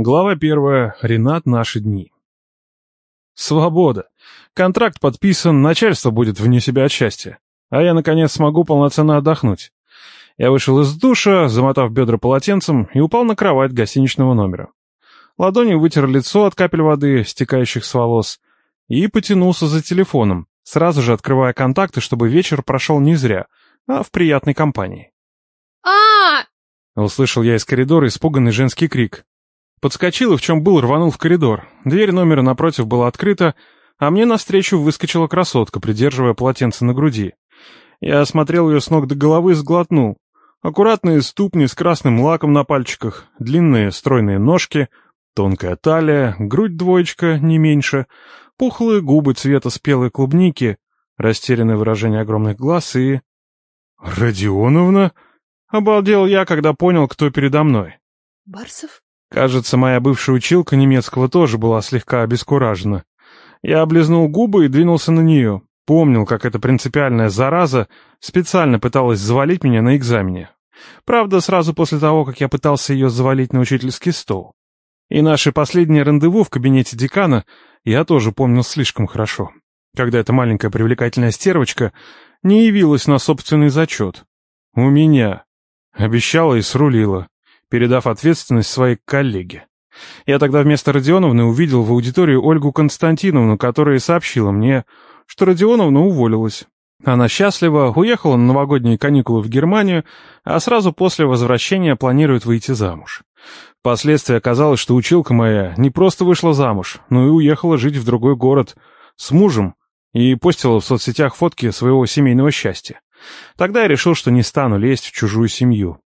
Глава первая. Ренат. Наши дни. Свобода. Контракт подписан, начальство будет вне себя от счастья. А я, наконец, смогу полноценно отдохнуть. Я вышел из душа, замотав бедра полотенцем, и упал на кровать гостиничного номера. Ладонью вытер лицо от капель воды, стекающих с волос, и потянулся за телефоном, сразу же открывая контакты, чтобы вечер прошел не зря, а в приятной компании. а Услышал я из коридора испуганный женский крик. Подскочил и в чем был рванул в коридор. Дверь номера напротив была открыта, а мне навстречу выскочила красотка, придерживая полотенце на груди. Я осмотрел ее с ног до головы и сглотнул. Аккуратные ступни с красным лаком на пальчиках, длинные стройные ножки, тонкая талия, грудь двоечка, не меньше, пухлые губы цвета спелой клубники, растерянное выражение огромных глаз и... «Родионовна?» Обалдел я, когда понял, кто передо мной. Барсов? Кажется, моя бывшая училка немецкого тоже была слегка обескуражена. Я облизнул губы и двинулся на нее. Помнил, как эта принципиальная зараза специально пыталась завалить меня на экзамене. Правда, сразу после того, как я пытался ее завалить на учительский стол. И наше последнее рандеву в кабинете декана я тоже помнил слишком хорошо, когда эта маленькая привлекательная стервочка не явилась на собственный зачет. У меня. Обещала и срулила передав ответственность своей коллеге. Я тогда вместо Родионовны увидел в аудитории Ольгу Константиновну, которая сообщила мне, что Родионовна уволилась. Она счастлива, уехала на новогодние каникулы в Германию, а сразу после возвращения планирует выйти замуж. Впоследствии оказалось, что училка моя не просто вышла замуж, но и уехала жить в другой город с мужем и постила в соцсетях фотки своего семейного счастья. Тогда я решил, что не стану лезть в чужую семью.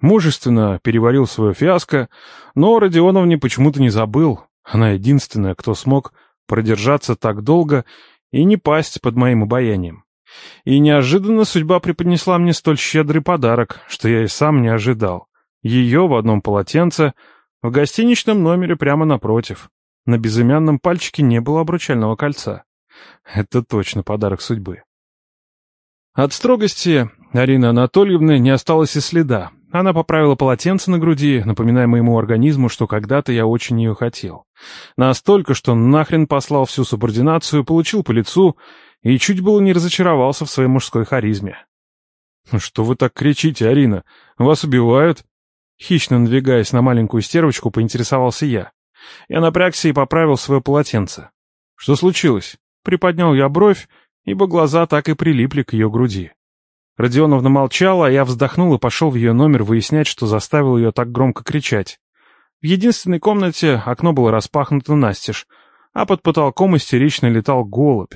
Мужественно переварил свое фиаско, но Родионовне почему-то не забыл. Она единственная, кто смог продержаться так долго и не пасть под моим обаянием. И неожиданно судьба преподнесла мне столь щедрый подарок, что я и сам не ожидал. Ее в одном полотенце, в гостиничном номере прямо напротив. На безымянном пальчике не было обручального кольца. Это точно подарок судьбы. От строгости Арины Анатольевны не осталось и следа. Она поправила полотенце на груди, напоминая моему организму, что когда-то я очень ее хотел. Настолько, что нахрен послал всю субординацию, получил по лицу и чуть было не разочаровался в своей мужской харизме. «Что вы так кричите, Арина? Вас убивают?» Хищно надвигаясь на маленькую стервочку, поинтересовался я. Я напрягся и поправил свое полотенце. «Что случилось?» Приподнял я бровь, ибо глаза так и прилипли к ее груди. Родионовна молчала, а я вздохнул и пошел в ее номер выяснять, что заставил ее так громко кричать. В единственной комнате окно было распахнуто настежь, а под потолком истерично летал голубь.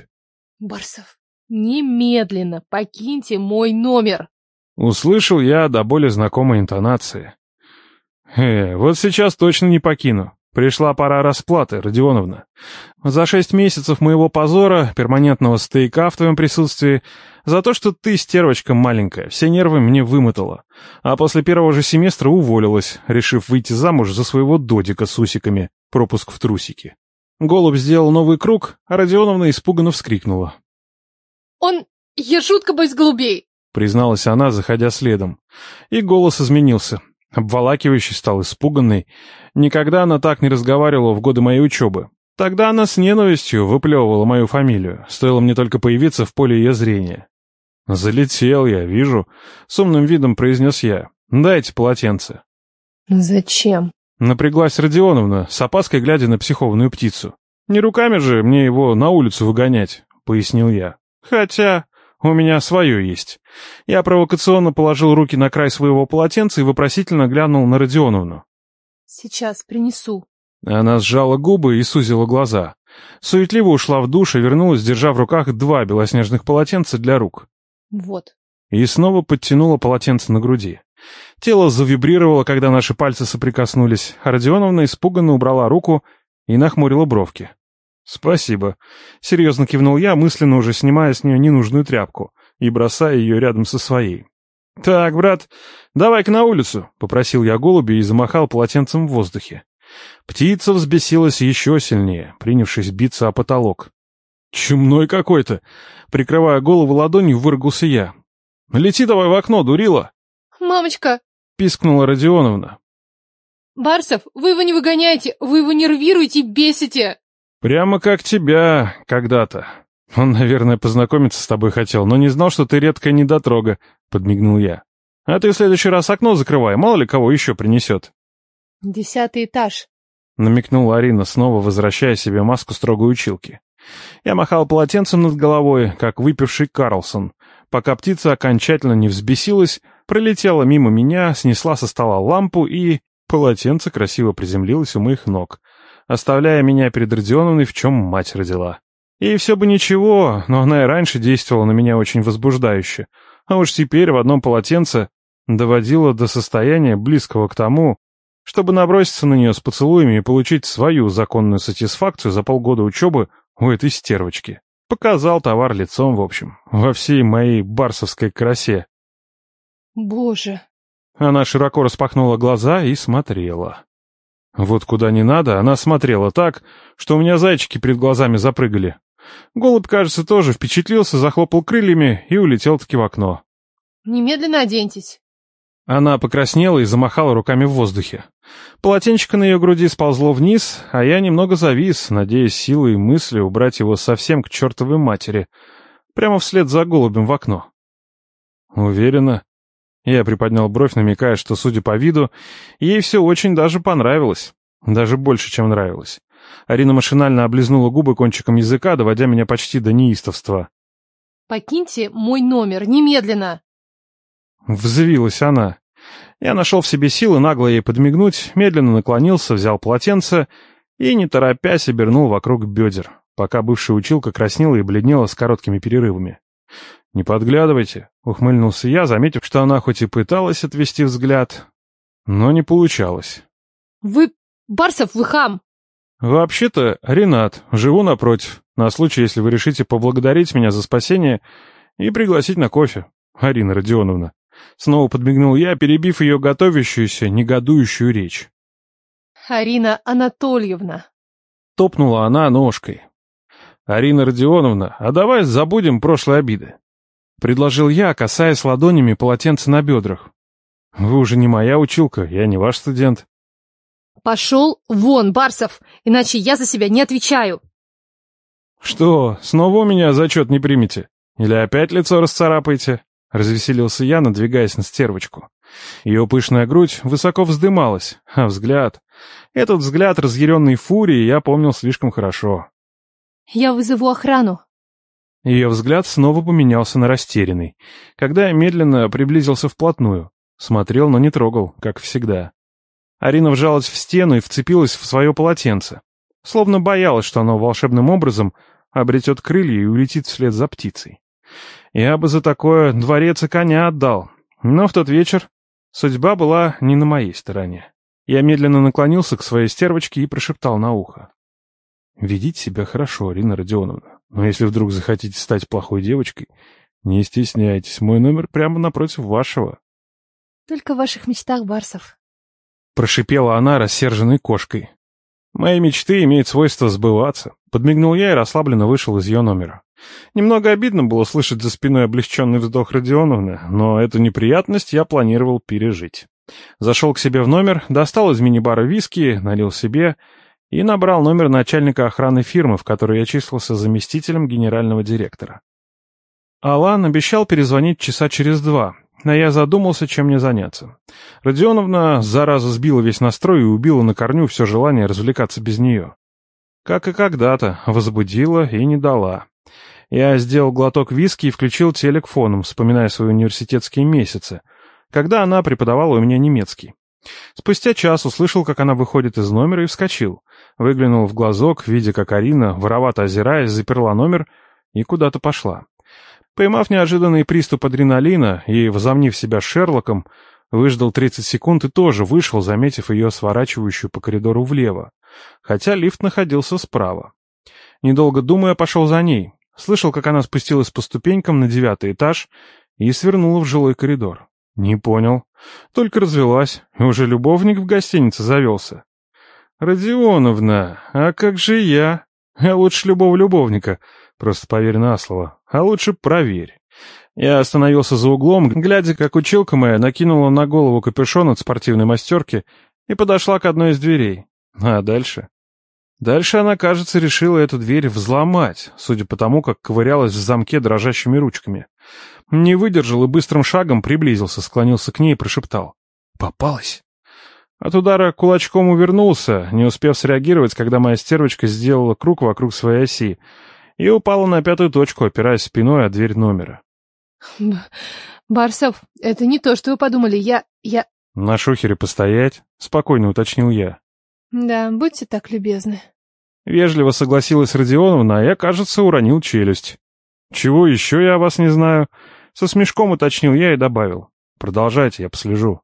Барсов, немедленно покиньте мой номер. Услышал я до боли знакомой интонации. Э, вот сейчас точно не покину. Пришла пора расплаты, Родионовна. За шесть месяцев моего позора, перманентного стейка в твоем присутствии, за то, что ты, стервочка маленькая, все нервы мне вымотала. А после первого же семестра уволилась, решив выйти замуж за своего додика с усиками, пропуск в трусики. Голубь сделал новый круг, а Родионовна испуганно вскрикнула. «Он... Я жутко боюсь голубей!» призналась она, заходя следом. И голос изменился. Обволакивающий стал испуганный. Никогда она так не разговаривала в годы моей учебы. Тогда она с ненавистью выплевывала мою фамилию, стоило мне только появиться в поле ее зрения. «Залетел я, вижу», — с умным видом произнес я. «Дайте полотенце». «Зачем?» Напряглась Родионовна, с опаской глядя на психованную птицу. «Не руками же мне его на улицу выгонять», — пояснил я. «Хотя...» У меня свое есть. Я провокационно положил руки на край своего полотенца и вопросительно глянул на Родионовну. Сейчас принесу. Она сжала губы и сузила глаза. Суетливо ушла в душ и вернулась, держа в руках два белоснежных полотенца для рук. Вот. И снова подтянула полотенце на груди. Тело завибрировало, когда наши пальцы соприкоснулись, а Родионовна испуганно убрала руку и нахмурила бровки. «Спасибо», — серьезно кивнул я, мысленно уже снимая с нее ненужную тряпку и бросая ее рядом со своей. «Так, брат, давай-ка на улицу», — попросил я голубя и замахал полотенцем в воздухе. Птица взбесилась еще сильнее, принявшись биться о потолок. «Чумной какой-то!» Прикрывая голову ладонью, выругался я. «Лети давай в окно, дурила!» «Мамочка!» — пискнула Родионовна. Барсов, вы его не выгоняете, вы его нервируете и бесите. Прямо как тебя когда-то. Он, наверное, познакомиться с тобой хотел, но не знал, что ты редкая недотрога, подмигнул я. А ты в следующий раз окно закрывай, мало ли кого еще принесет. Десятый этаж. Намекнула Арина, снова возвращая себе маску строгой училки. Я махал полотенцем над головой, как выпивший Карлсон, пока птица окончательно не взбесилась, пролетела мимо меня, снесла со стола лампу и... Полотенце красиво приземлилось у моих ног, оставляя меня перед Родионовной, в чем мать родила. И все бы ничего, но она и раньше действовала на меня очень возбуждающе, а уж теперь в одном полотенце доводила до состояния близкого к тому, чтобы наброситься на нее с поцелуями и получить свою законную сатисфакцию за полгода учебы у этой стервочки. Показал товар лицом, в общем, во всей моей барсовской красе. Боже. Она широко распахнула глаза и смотрела. Вот куда не надо, она смотрела так, что у меня зайчики перед глазами запрыгали. Голубь, кажется, тоже впечатлился, захлопал крыльями и улетел-таки в окно. Немедленно оденьтесь. Она покраснела и замахала руками в воздухе. Полотенчико на ее груди сползло вниз, а я немного завис, надеясь силой и мыслью убрать его совсем к чертовой матери, прямо вслед за голубем в окно. Уверена. Я приподнял бровь, намекая, что, судя по виду, ей все очень даже понравилось. Даже больше, чем нравилось. Арина машинально облизнула губы кончиком языка, доводя меня почти до неистовства. «Покиньте мой номер, немедленно!» Взвилась она. Я нашел в себе силы нагло ей подмигнуть, медленно наклонился, взял полотенце и, не торопясь, обернул вокруг бедер, пока бывшая училка краснела и бледнела с короткими перерывами. «Не подглядывайте», — ухмыльнулся я, заметив, что она хоть и пыталась отвести взгляд, но не получалось. «Вы... Барсов, вы хам!» «Вообще-то, Ренат, живу напротив, на случай, если вы решите поблагодарить меня за спасение и пригласить на кофе, Арина Родионовна». Снова подмигнул я, перебив ее готовящуюся, негодующую речь. «Арина Анатольевна». Топнула она ножкой. «Арина Родионовна, а давай забудем прошлые обиды», — предложил я, касаясь ладонями полотенца на бедрах. «Вы уже не моя училка, я не ваш студент». «Пошел вон, Барсов, иначе я за себя не отвечаю». «Что, снова у меня зачет не примете? Или опять лицо расцарапаете?» Развеселился я, надвигаясь на стервочку. Ее пышная грудь высоко вздымалась, а взгляд... Этот взгляд разъяренной фурии я помнил слишком хорошо. «Я вызову охрану». Ее взгляд снова поменялся на растерянный, когда я медленно приблизился вплотную. Смотрел, но не трогал, как всегда. Арина вжалась в стену и вцепилась в свое полотенце, словно боялась, что оно волшебным образом обретет крылья и улетит вслед за птицей. Я бы за такое дворец и коня отдал. Но в тот вечер судьба была не на моей стороне. Я медленно наклонился к своей стервочке и прошептал на ухо. «Ведите себя хорошо, Арина Родионовна. Но если вдруг захотите стать плохой девочкой, не стесняйтесь, мой номер прямо напротив вашего». «Только в ваших мечтах, Барсов». Прошипела она рассерженной кошкой. «Мои мечты имеют свойство сбываться», — подмигнул я и расслабленно вышел из ее номера. Немного обидно было слышать за спиной облегченный вздох Родионовны, но эту неприятность я планировал пережить. Зашел к себе в номер, достал из мини-бара виски, налил себе и набрал номер начальника охраны фирмы, в которой я числился заместителем генерального директора. Алан обещал перезвонить часа через два, но я задумался, чем мне заняться. Родионовна, зараза, сбила весь настрой и убила на корню все желание развлекаться без нее. Как и когда-то, возбудила и не дала. Я сделал глоток виски и включил телек фоном, вспоминая свои университетские месяцы, когда она преподавала у меня немецкий. Спустя час услышал, как она выходит из номера и вскочил. Выглянул в глазок, видя, как Арина, воровато озираясь, заперла номер и куда-то пошла. Поймав неожиданный приступ адреналина и, возомнив себя Шерлоком, выждал 30 секунд и тоже вышел, заметив ее сворачивающую по коридору влево, хотя лифт находился справа. Недолго думая, пошел за ней. Слышал, как она спустилась по ступенькам на девятый этаж и свернула в жилой коридор. Не понял. Только развелась, и уже любовник в гостинице завелся. «Родионовна, а как же я? А лучше любого любовника. Просто поверь на слово. А лучше проверь». Я остановился за углом, глядя, как училка моя накинула на голову капюшон от спортивной мастерки и подошла к одной из дверей. А дальше? Дальше она, кажется, решила эту дверь взломать, судя по тому, как ковырялась в замке дрожащими ручками. Не выдержал и быстрым шагом приблизился, склонился к ней и прошептал. «Попалась?» От удара кулачком увернулся, не успев среагировать, когда моя стервочка сделала круг вокруг своей оси и упала на пятую точку, опираясь спиной о дверь номера. «Барсов, это не то, что вы подумали. Я... я...» «На шухере постоять?» — спокойно уточнил я. «Да, будьте так любезны». Вежливо согласилась Родионовна, а я, кажется, уронил челюсть. «Чего еще я о вас не знаю?» Со смешком уточнил я и добавил. «Продолжайте, я послежу».